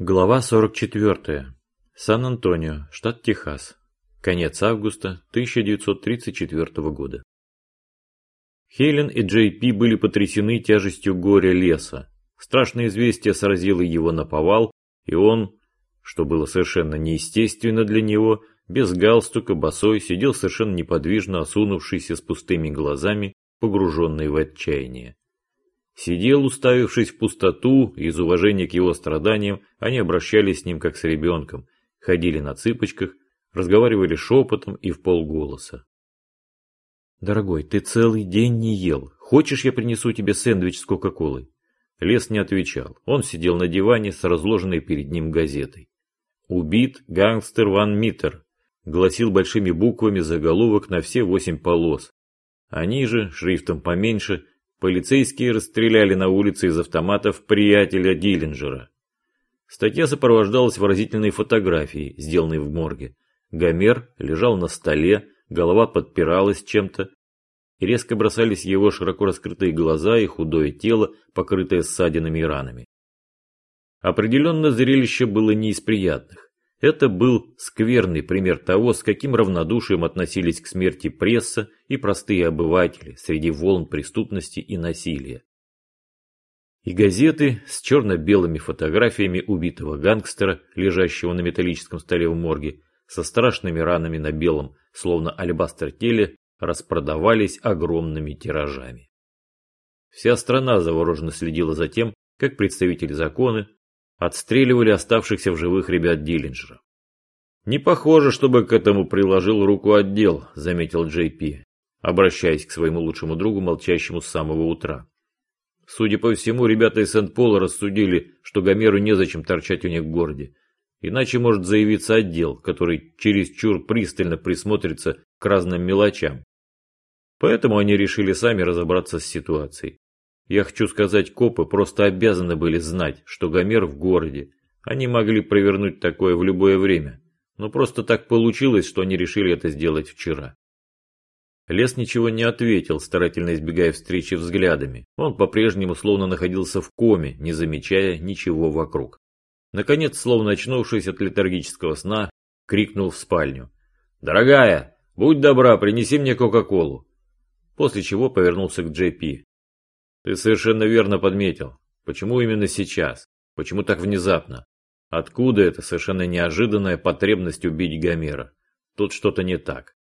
Глава 44. Сан-Антонио, штат Техас. Конец августа 1934 года. Хелен и Джей Пи были потрясены тяжестью горя леса. Страшное известие сразило его на повал, и он, что было совершенно неестественно для него, без галстука, босой, сидел совершенно неподвижно, осунувшийся с пустыми глазами, погруженный в отчаяние. Сидел, уставившись в пустоту, из уважения к его страданиям они обращались с ним как с ребенком, ходили на цыпочках, разговаривали шепотом и в полголоса. «Дорогой, ты целый день не ел. Хочешь, я принесу тебе сэндвич с Кока-Колой?» Лес не отвечал. Он сидел на диване с разложенной перед ним газетой. «Убит гангстер Ван Миттер», гласил большими буквами заголовок на все восемь полос. Они же, шрифтом поменьше, Полицейские расстреляли на улице из автоматов приятеля Диллинджера. Статья сопровождалась выразительной фотографией, сделанной в морге. Гомер лежал на столе, голова подпиралась чем-то, и резко бросались его широко раскрытые глаза и худое тело, покрытое ссадинами и ранами. Определенно зрелище было не из приятных. Это был скверный пример того, с каким равнодушием относились к смерти пресса и простые обыватели среди волн преступности и насилия. И газеты с черно-белыми фотографиями убитого гангстера, лежащего на металлическом столе в морге, со страшными ранами на белом, словно алебастер теле, распродавались огромными тиражами. Вся страна завороженно следила за тем, как представители закона отстреливали оставшихся в живых ребят Диллинджера. «Не похоже, чтобы к этому приложил руку отдел», – заметил Джей Пи, обращаясь к своему лучшему другу, молчащему с самого утра. Судя по всему, ребята из Сент-Пола рассудили, что Гомеру незачем торчать у них в городе. Иначе может заявиться отдел, который чересчур пристально присмотрится к разным мелочам. Поэтому они решили сами разобраться с ситуацией. Я хочу сказать, копы просто обязаны были знать, что Гомер в городе. Они могли провернуть такое в любое время. Но просто так получилось, что они решили это сделать вчера. Лес ничего не ответил, старательно избегая встречи взглядами. Он по-прежнему словно находился в коме, не замечая ничего вокруг. Наконец, словно очнувшись от летаргического сна, крикнул в спальню. «Дорогая, будь добра, принеси мне Кока-Колу!» После чего повернулся к Джей Пи. Ты совершенно верно подметил. Почему именно сейчас? Почему так внезапно? Откуда эта совершенно неожиданная потребность убить Гомера? Тут что-то не так.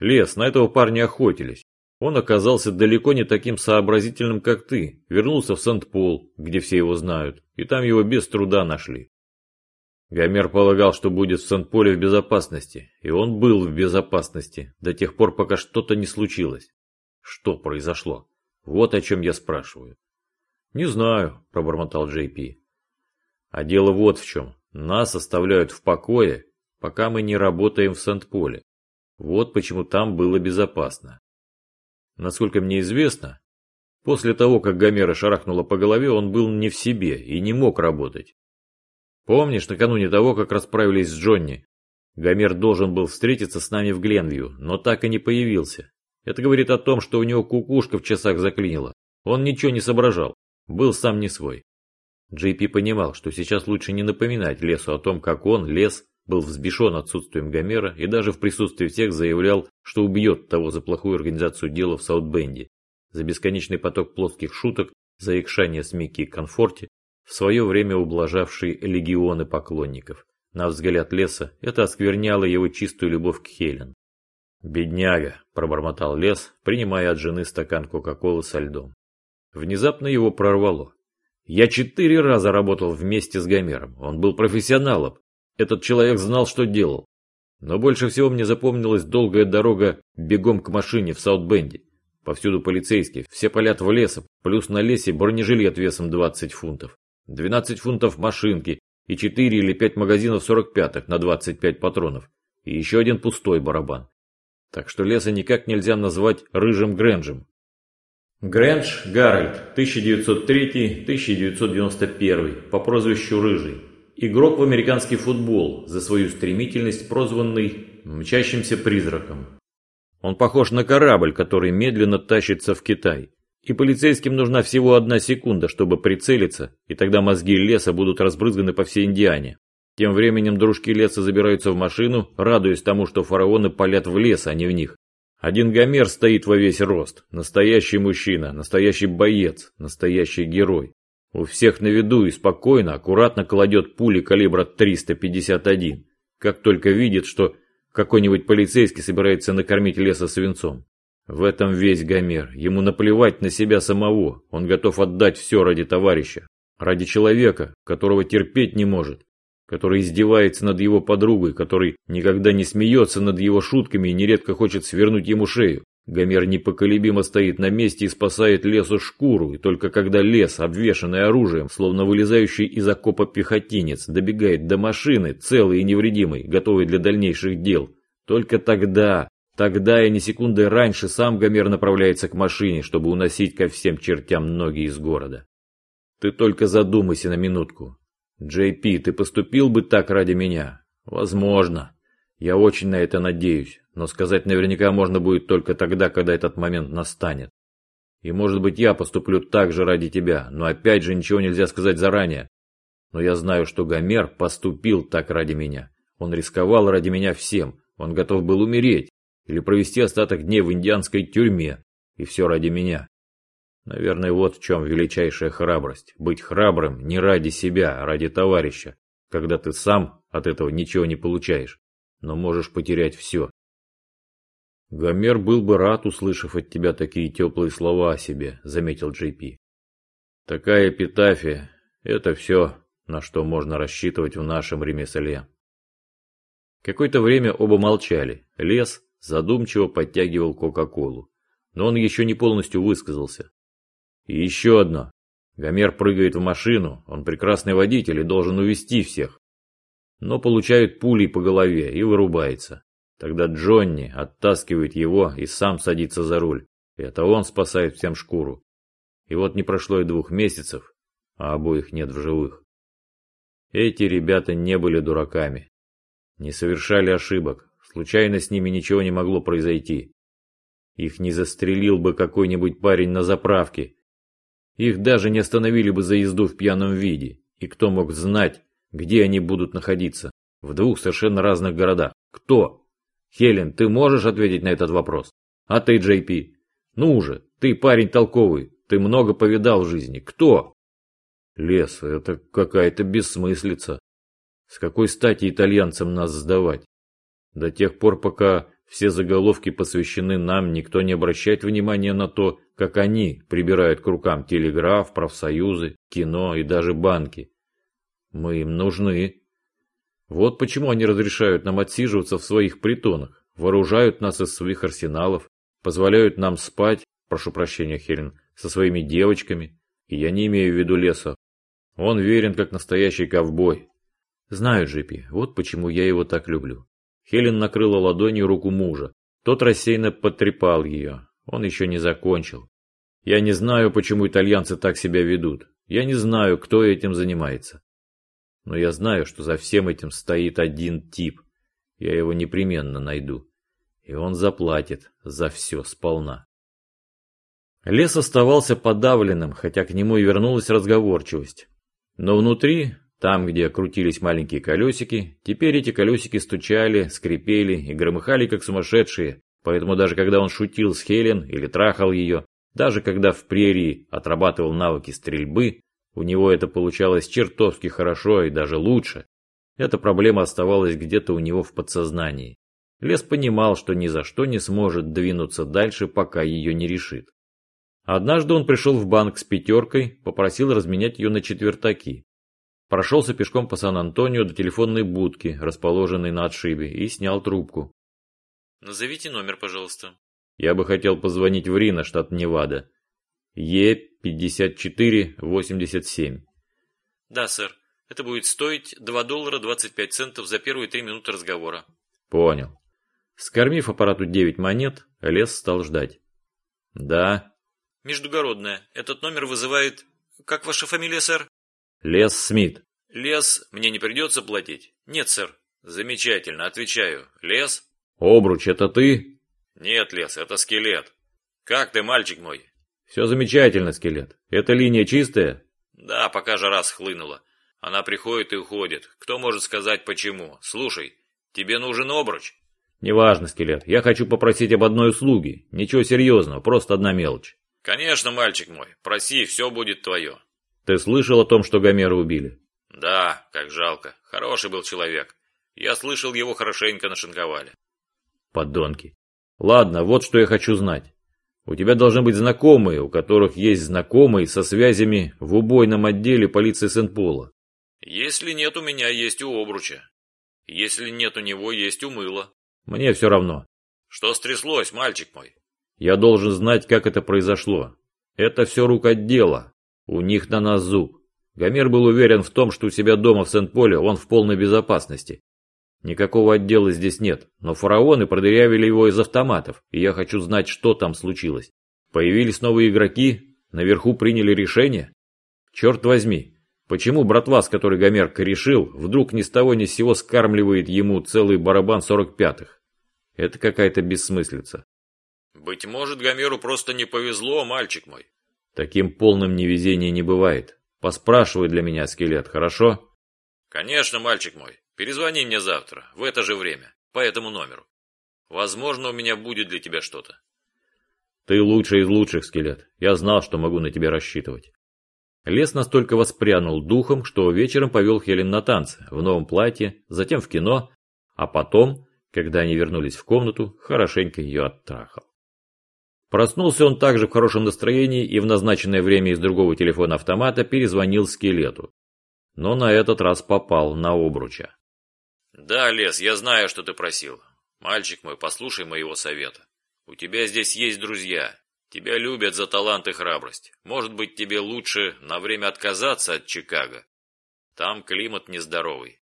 Лес, на этого парня охотились. Он оказался далеко не таким сообразительным, как ты. Вернулся в Сент-Пол, где все его знают, и там его без труда нашли. Гомер полагал, что будет в Сент-Поле в безопасности, и он был в безопасности до тех пор, пока что-то не случилось. Что произошло? Вот о чем я спрашиваю. Не знаю, пробормотал Джей Пи. А дело вот в чем. Нас оставляют в покое, пока мы не работаем в Сент-Поле. Вот почему там было безопасно. Насколько мне известно, после того, как Гомера шарахнуло по голове, он был не в себе и не мог работать. Помнишь, накануне того, как расправились с Джонни, Гомер должен был встретиться с нами в Гленвью, но так и не появился. Это говорит о том, что у него кукушка в часах заклинила. Он ничего не соображал. Был сам не свой. Джей Пи понимал, что сейчас лучше не напоминать Лесу о том, как он, Лес, был взбешен отсутствием Гомера и даже в присутствии всех заявлял, что убьет того за плохую организацию дела в Саутбенде, за бесконечный поток плоских шуток, за якшание с Микки и Комфорте, в свое время ублажавший легионы поклонников. На взгляд Леса это оскверняло его чистую любовь к Хелен. «Бедняга», – пробормотал Лес, принимая от жены стакан Кока-Колы со льдом. Внезапно его прорвало. «Я четыре раза работал вместе с Гомером. Он был профессионалом. Этот человек знал, что делал. Но больше всего мне запомнилась долгая дорога бегом к машине в Саутбенде. Повсюду полицейские, все палят в лесом, плюс на лесе бронежилет весом 20 фунтов. 12 фунтов машинки и 4 или 5 магазинов 45-х на 25 патронов. И еще один пустой барабан. Так что леса никак нельзя назвать рыжим Грэнджем. Грэндж Гарольд, 1903-1991, по прозвищу Рыжий. Игрок в американский футбол, за свою стремительность прозванный «мчащимся призраком». Он похож на корабль, который медленно тащится в Китай. И полицейским нужна всего одна секунда, чтобы прицелиться, и тогда мозги леса будут разбрызганы по всей Индиане. Тем временем дружки леса забираются в машину, радуясь тому, что фараоны палят в лес, а не в них. Один Гомер стоит во весь рост. Настоящий мужчина, настоящий боец, настоящий герой. У всех на виду и спокойно, аккуратно кладет пули калибра 351, как только видит, что какой-нибудь полицейский собирается накормить леса свинцом. В этом весь Гомер. Ему наплевать на себя самого. Он готов отдать все ради товарища. Ради человека, которого терпеть не может. Который издевается над его подругой, который никогда не смеется над его шутками и нередко хочет свернуть ему шею. Гомер непоколебимо стоит на месте и спасает лесу шкуру, и только когда лес, обвешанный оружием, словно вылезающий из окопа пехотинец, добегает до машины, целый и невредимый, готовый для дальнейших дел, только тогда Тогда и ни секунды раньше сам Гомер направляется к машине, чтобы уносить ко всем чертям ноги из города. Ты только задумайся на минутку. Джей Пи, ты поступил бы так ради меня? Возможно. Я очень на это надеюсь, но сказать наверняка можно будет только тогда, когда этот момент настанет. И может быть я поступлю так же ради тебя, но опять же ничего нельзя сказать заранее. Но я знаю, что Гомер поступил так ради меня. Он рисковал ради меня всем. Он готов был умереть или провести остаток дней в индианской тюрьме, и все ради меня. Наверное, вот в чем величайшая храбрость. Быть храбрым не ради себя, а ради товарища, когда ты сам от этого ничего не получаешь, но можешь потерять все. Гомер был бы рад, услышав от тебя такие теплые слова о себе, заметил Джей Пи. Такая эпитафия – это все, на что можно рассчитывать в нашем ремесле. Какое-то время оба молчали. Лес, задумчиво подтягивал Кока-Колу. Но он еще не полностью высказался. И еще одно. Гомер прыгает в машину, он прекрасный водитель и должен увести всех. Но получает пули по голове и вырубается. Тогда Джонни оттаскивает его и сам садится за руль. Это он спасает всем шкуру. И вот не прошло и двух месяцев, а обоих нет в живых. Эти ребята не были дураками. Не совершали ошибок, Случайно с ними ничего не могло произойти. Их не застрелил бы какой-нибудь парень на заправке. Их даже не остановили бы за езду в пьяном виде. И кто мог знать, где они будут находиться? В двух совершенно разных городах. Кто? Хелен, ты можешь ответить на этот вопрос? А ты, Джей Пи? Ну уже, ты парень толковый, ты много повидал в жизни. Кто? Лес, это какая-то бессмыслица. С какой стати итальянцам нас сдавать? До тех пор, пока все заголовки посвящены нам, никто не обращает внимания на то, как они прибирают к рукам телеграф, профсоюзы, кино и даже банки. Мы им нужны. Вот почему они разрешают нам отсиживаться в своих притонах, вооружают нас из своих арсеналов, позволяют нам спать, прошу прощения, Хелен, со своими девочками. И я не имею в виду леса. Он верен, как настоящий ковбой. Знаю, Джипи, вот почему я его так люблю. Хелен накрыла ладонью руку мужа. Тот рассеянно потрепал ее. Он еще не закончил. Я не знаю, почему итальянцы так себя ведут. Я не знаю, кто этим занимается. Но я знаю, что за всем этим стоит один тип. Я его непременно найду. И он заплатит за все сполна. Лес оставался подавленным, хотя к нему и вернулась разговорчивость. Но внутри там, где крутились маленькие колесики, теперь эти колесики стучали, скрипели и громыхали, как сумасшедшие. Поэтому даже когда он шутил с Хелен или трахал ее, даже когда в прерии отрабатывал навыки стрельбы, у него это получалось чертовски хорошо и даже лучше. Эта проблема оставалась где-то у него в подсознании. Лес понимал, что ни за что не сможет двинуться дальше, пока ее не решит. Однажды он пришел в банк с пятеркой, попросил разменять ее на четвертаки. Прошелся пешком по Сан-Антонио до телефонной будки, расположенной на отшибе, и снял трубку. «Назовите номер, пожалуйста». «Я бы хотел позвонить в Рино, штат Невада. Е-5487». «Да, сэр. Это будет стоить 2 доллара 25 центов за первые три минуты разговора». «Понял». Скормив аппарату 9 монет, Лес стал ждать. «Да». «Междугородная. Этот номер вызывает... Как ваша фамилия, сэр?» Лес Смит. Лес мне не придется платить? Нет, сэр. Замечательно, отвечаю. Лес? Обруч, это ты? Нет, Лес, это скелет. Как ты, мальчик мой? Все замечательно, скелет. Эта линия чистая? Да, пока жара схлынула. Она приходит и уходит. Кто может сказать почему? Слушай, тебе нужен обруч? Неважно, скелет. Я хочу попросить об одной услуге. Ничего серьезного, просто одна мелочь. Конечно, мальчик мой. Проси, все будет твое. Ты слышал о том, что Гомера убили? Да, как жалко. Хороший был человек. Я слышал, его хорошенько нашинковали. Подонки. Ладно, вот что я хочу знать. У тебя должны быть знакомые, у которых есть знакомые со связями в убойном отделе полиции Сент-Пола. Если нет, у меня есть у обруча. Если нет у него, есть у мыла. Мне все равно. Что стряслось, мальчик мой? Я должен знать, как это произошло. Это все рук отдела. У них на нас зуб. Гомер был уверен в том, что у себя дома в Сент-Поле он в полной безопасности. Никакого отдела здесь нет, но фараоны продырявили его из автоматов, и я хочу знать, что там случилось. Появились новые игроки, наверху приняли решение? Черт возьми, почему братва, с которой Гомер корешил, вдруг ни с того ни с сего скармливает ему целый барабан сорок пятых? Это какая-то бессмыслица. Быть может, Гомеру просто не повезло, мальчик мой. Таким полным невезения не бывает. Поспрашивай для меня, скелет, хорошо? Конечно, мальчик мой. Перезвони мне завтра, в это же время, по этому номеру. Возможно, у меня будет для тебя что-то. Ты лучший из лучших, скелет. Я знал, что могу на тебя рассчитывать. Лес настолько воспрянул духом, что вечером повел Хелен на танцы, в новом платье, затем в кино, а потом, когда они вернулись в комнату, хорошенько ее оттрахал. Проснулся он также в хорошем настроении и в назначенное время из другого телефона автомата перезвонил скелету. Но на этот раз попал на обруча. Да, Лес, я знаю, что ты просил. Мальчик мой, послушай моего совета. У тебя здесь есть друзья. Тебя любят за талант и храбрость. Может быть, тебе лучше на время отказаться от Чикаго. Там климат нездоровый.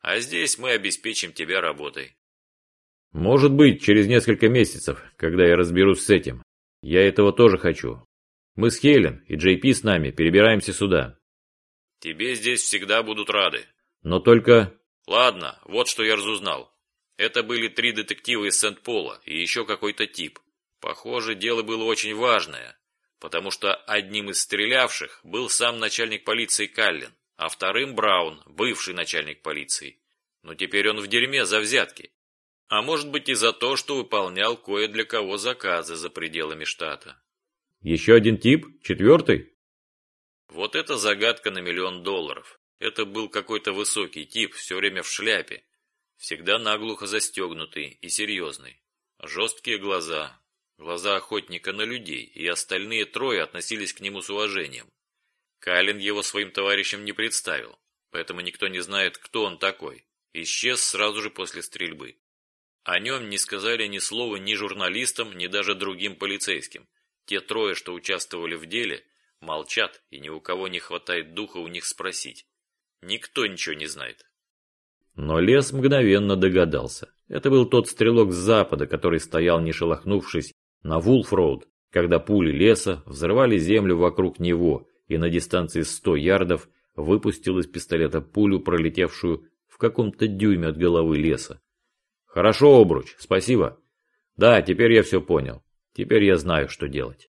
А здесь мы обеспечим тебя работой. Может быть, через несколько месяцев, когда я разберусь с этим. Я этого тоже хочу. Мы с Хелен и Джей Пи с нами перебираемся сюда. Тебе здесь всегда будут рады. Но только Ладно, вот что я разузнал. Это были три детектива из Сент-Пола и еще какой-то тип. Похоже, дело было очень важное, потому что одним из стрелявших был сам начальник полиции Каллен, а вторым Браун, бывший начальник полиции. Но теперь он в дерьме за взятки. А может быть и за то, что выполнял кое для кого заказы за пределами штата. Еще один тип? Четвертый? Вот это загадка на миллион долларов. Это был какой-то высокий тип, все время в шляпе, всегда наглухо застегнутый и серьезный. Жесткие глаза, глаза охотника на людей, и остальные трое относились к нему с уважением. Калин его своим товарищам не представил, поэтому никто не знает, кто он такой. Исчез сразу же после стрельбы. О нем не сказали ни слова ни журналистам, ни даже другим полицейским. Те трое, что участвовали в деле, молчат, и ни у кого не хватает духа у них спросить. Никто ничего не знает. Но лес мгновенно догадался. Это был тот стрелок с запада, который стоял, не шелохнувшись, на Вулф-Роуд, когда пули леса взрывали землю вокруг него и на дистанции 100 ярдов выпустил из пистолета пулю, пролетевшую в каком-то дюйме от головы леса. «Хорошо, обруч, спасибо. Да, теперь я все понял. Теперь я знаю, что делать».